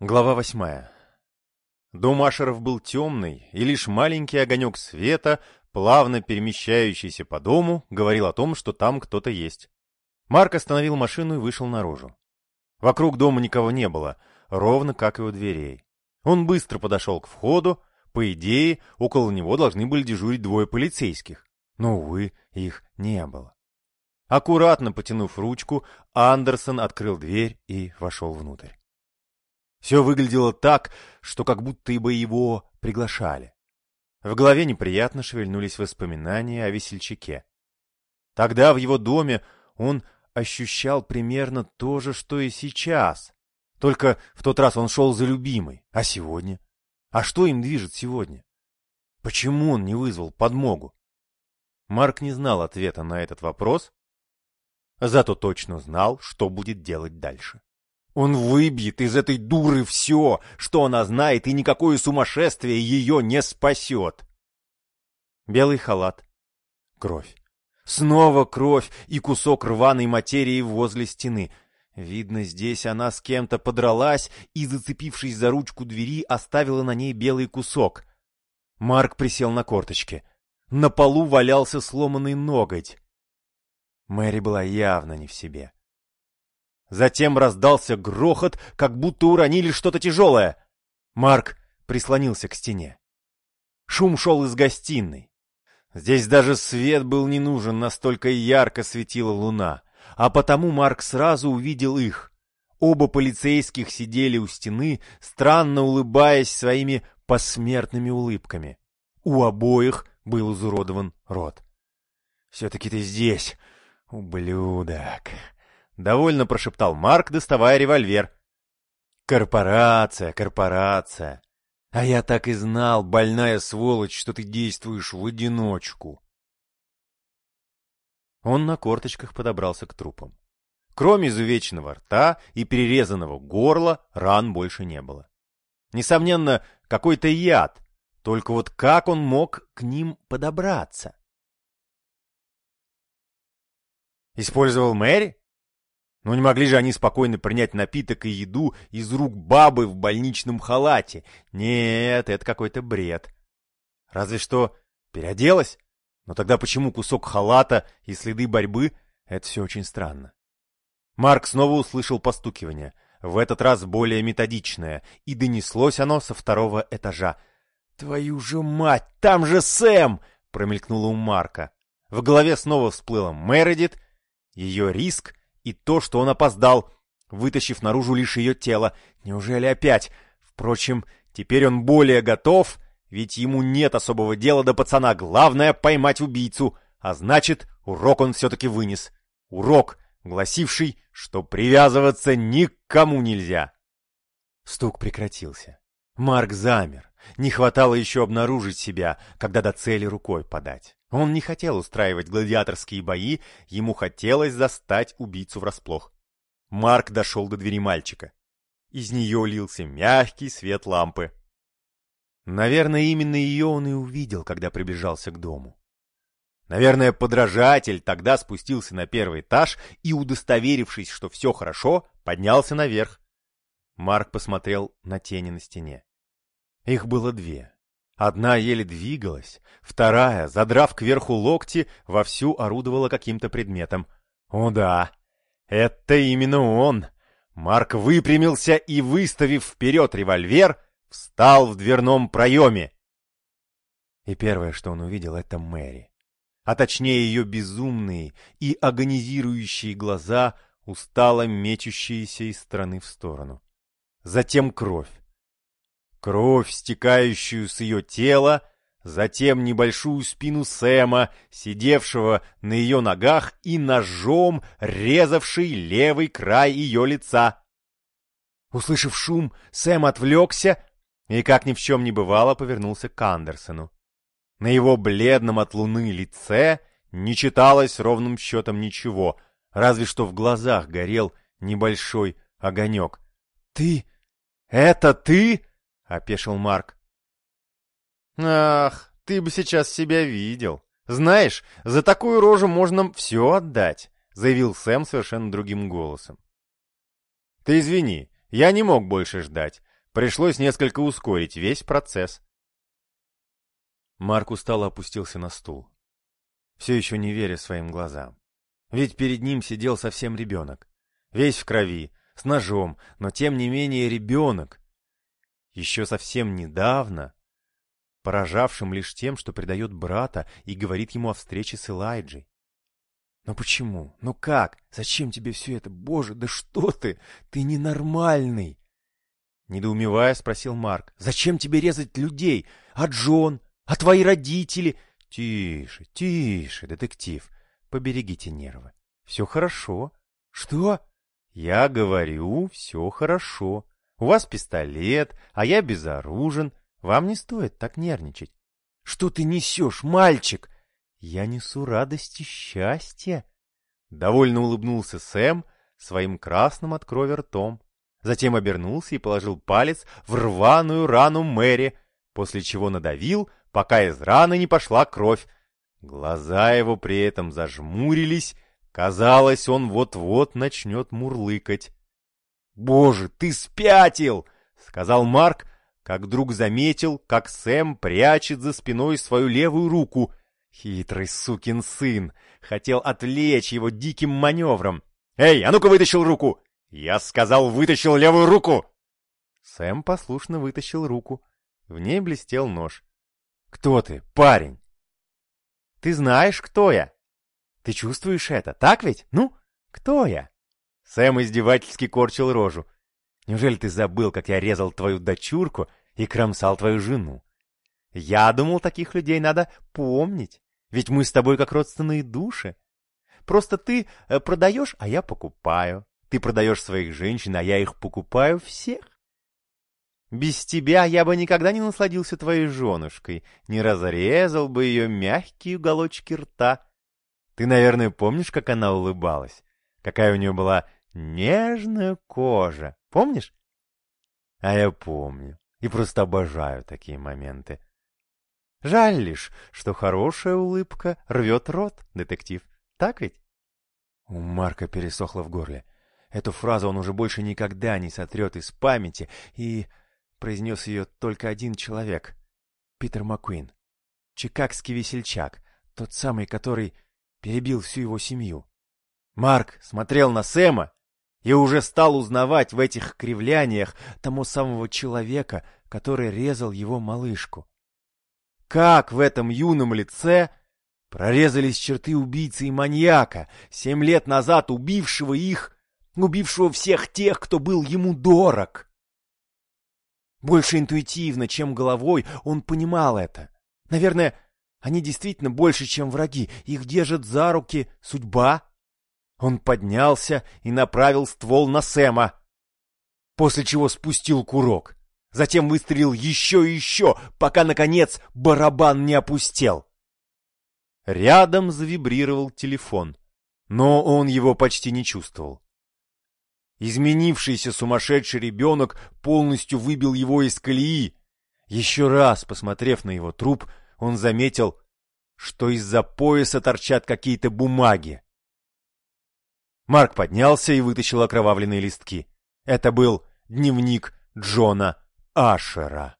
Глава восьмая. Дом Ашеров был темный, и лишь маленький огонек света, плавно перемещающийся по дому, говорил о том, что там кто-то есть. Марк остановил машину и вышел наружу. Вокруг дома никого не было, ровно как и у дверей. Он быстро подошел к входу, по идее, около него должны были дежурить двое полицейских, но, увы, их не было. Аккуратно потянув ручку, Андерсон открыл дверь и вошел внутрь. Все выглядело так, что как будто бы его приглашали. В голове неприятно шевельнулись воспоминания о весельчаке. Тогда в его доме он ощущал примерно то же, что и сейчас. Только в тот раз он шел за любимой. А сегодня? А что им движет сегодня? Почему он не вызвал подмогу? Марк не знал ответа на этот вопрос, зато точно знал, что будет делать дальше. Он выбьет из этой дуры все, что она знает, и никакое сумасшествие ее не спасет. Белый халат. Кровь. Снова кровь и кусок рваной материи возле стены. Видно, здесь она с кем-то подралась и, зацепившись за ручку двери, оставила на ней белый кусок. Марк присел на корточки. На полу валялся сломанный ноготь. Мэри была явно не в себе. Затем раздался грохот, как будто уронили что-то тяжелое. Марк прислонился к стене. Шум шел из гостиной. Здесь даже свет был не нужен, настолько ярко светила луна. А потому Марк сразу увидел их. Оба полицейских сидели у стены, странно улыбаясь своими посмертными улыбками. У обоих был изуродован рот. «Все-таки ты здесь, ублюдок!» — довольно прошептал Марк, доставая револьвер. «Корпорация, корпорация! А я так и знал, больная сволочь, что ты действуешь в одиночку!» Он на корточках подобрался к трупам. Кроме изувеченного рта и перерезанного горла, ран больше не было. Несомненно, какой-то яд, только вот как он мог к ним подобраться? Использовал Мэри? Но не могли же они спокойно принять напиток и еду из рук бабы в больничном халате. Нет, это какой-то бред. Разве что переоделась? Но тогда почему кусок халата и следы борьбы? Это все очень странно. Марк снова услышал постукивание, в этот раз более методичное, и донеслось оно со второго этажа. «Твою же мать, там же Сэм!» — промелькнуло у Марка. В голове снова всплыла Мередит, ее риск и то, что он опоздал, вытащив наружу лишь ее тело. Неужели опять? Впрочем, теперь он более готов, ведь ему нет особого дела до пацана. Главное — поймать убийцу, а значит, урок он все-таки вынес. Урок, гласивший, что привязываться никому нельзя. Стук прекратился. Марк замер. Не хватало еще обнаружить себя, когда до цели рукой подать. Он не хотел устраивать гладиаторские бои, ему хотелось застать убийцу врасплох. Марк дошел до двери мальчика. Из нее лился мягкий свет лампы. Наверное, именно ее он и увидел, когда приближался к дому. Наверное, подражатель тогда спустился на первый этаж и, удостоверившись, что все хорошо, поднялся наверх. Марк посмотрел на тени на стене. Их было две. Одна еле двигалась, вторая, задрав кверху локти, вовсю орудовала каким-то предметом. О да, это именно он. Марк выпрямился и, выставив вперед револьвер, встал в дверном проеме. И первое, что он увидел, это Мэри. А точнее ее безумные и агонизирующие глаза, устало мечущиеся из стороны в сторону. Затем кровь кровь, стекающую с ее тела, затем небольшую спину Сэма, сидевшего на ее ногах и ножом, резавший левый край ее лица. Услышав шум, Сэм отвлекся и, как ни в чем не бывало, повернулся к Андерсону. На его бледном от луны лице не читалось ровным счетом ничего, разве что в глазах горел небольшой огонек. «Ты? Это ты?» — опешил Марк. «Ах, ты бы сейчас себя видел. Знаешь, за такую рожу можно все отдать», — заявил Сэм совершенно другим голосом. «Ты извини, Я не мог больше ждать. Пришлось несколько ускорить весь процесс. Марк устало опустился на стул, все еще не веря своим глазам. Ведь перед ним сидел совсем ребенок, весь в крови, с ножом, но тем не менее ребенок. Еще совсем недавно, поражавшим лишь тем, что предает брата и говорит ему о встрече с Элайджей. Но почему? Ну как? Зачем тебе все это? Боже, да что ты? Ты ненормальный! Недоумевая, спросил Марк. Зачем тебе резать людей? А Джон? А твои родители? Тише, тише, детектив. Поберегите нервы. Все хорошо. Что? Я говорю, все хорошо. У вас пистолет, а я безоружен. Вам не стоит так нервничать. Что ты несешь, мальчик? Я несу радость и счастье. Довольно улыбнулся Сэм своим красным от крови ртом. Затем обернулся и положил палец в рваную рану Мэри, после чего надавил, пока из раны не пошла кровь. Глаза его при этом зажмурились, казалось, он вот-вот начнет мурлыкать. «Боже, ты спятил!» — сказал Марк, как вдруг заметил, как Сэм прячет за спиной свою левую руку. Хитрый сукин сын хотел отвлечь его диким маневром. «Эй, а ну-ка вытащил руку!» «Я сказал, вытащил левую руку!» Сэм послушно вытащил руку. В ней блестел нож. Кто ты, парень? Ты знаешь, кто я? Ты чувствуешь это, так ведь? Ну, кто я? Сэм издевательски корчил рожу. Неужели ты забыл, как я резал твою дочурку и кромсал твою жену? Я думал, таких людей надо помнить, ведь мы с тобой как родственные души. Просто ты э, продаешь, а я покупаю. Ты продаешь своих женщин, а я их покупаю всех. Без тебя я бы никогда не насладился твоей женушкой, не разрезал бы ее мягкие уголочки рта. Ты, наверное, помнишь, как она улыбалась? Какая у нее была нежная кожа, помнишь? А я помню и просто обожаю такие моменты. Жаль лишь, что хорошая улыбка рвет рот, детектив. Так ведь? У Марка пересохло в горле. Эту фразу он уже больше никогда не сотрет из памяти, и произнес ее только один человек. Питер Маккуин. Чикагский весельчак, тот самый, который перебил всю его семью. Марк смотрел на Сэма и уже стал узнавать в этих кривляниях тому самого человека, который резал его малышку. Как в этом юном лице прорезались черты убийцы и маньяка, семь лет назад убившего их, убившего всех тех, кто был ему дорог. Больше интуитивно, чем головой, он понимал это. Наверное, они действительно больше, чем враги. Их держит за руки судьба. Он поднялся и направил ствол на Сэма, после чего спустил курок. Затем выстрелил еще и еще, пока, наконец, барабан не опустел. Рядом завибрировал телефон, но он его почти не чувствовал. Изменившийся сумасшедший ребенок полностью выбил его из колеи. Еще раз, посмотрев на его труп, он заметил, что из-за пояса торчат какие-то бумаги. Марк поднялся и вытащил окровавленные листки. Это был дневник Джона Ашера.